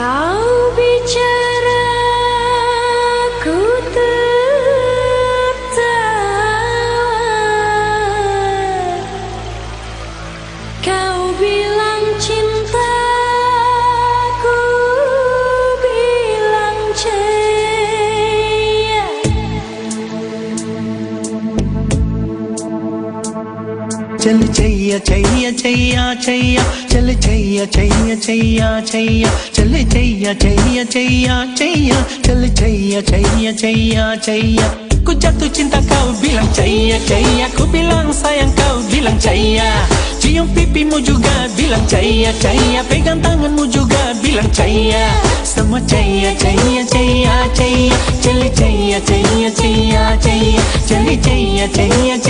Cara ku tertawa. Kau bilang चल छैया छैया छैया छैया चल छैया छैया छैया छैया चल चल छैया Chaiyya Ku jatuh cinta kau bilang caya caya Ku bilang sayang kau bilang caya Cium pipimu juga bilang caya caya Pegang tanganmu juga bilang caya Semua caya caya caya caya Celi caya caya caya caya Celi caya caya caya caya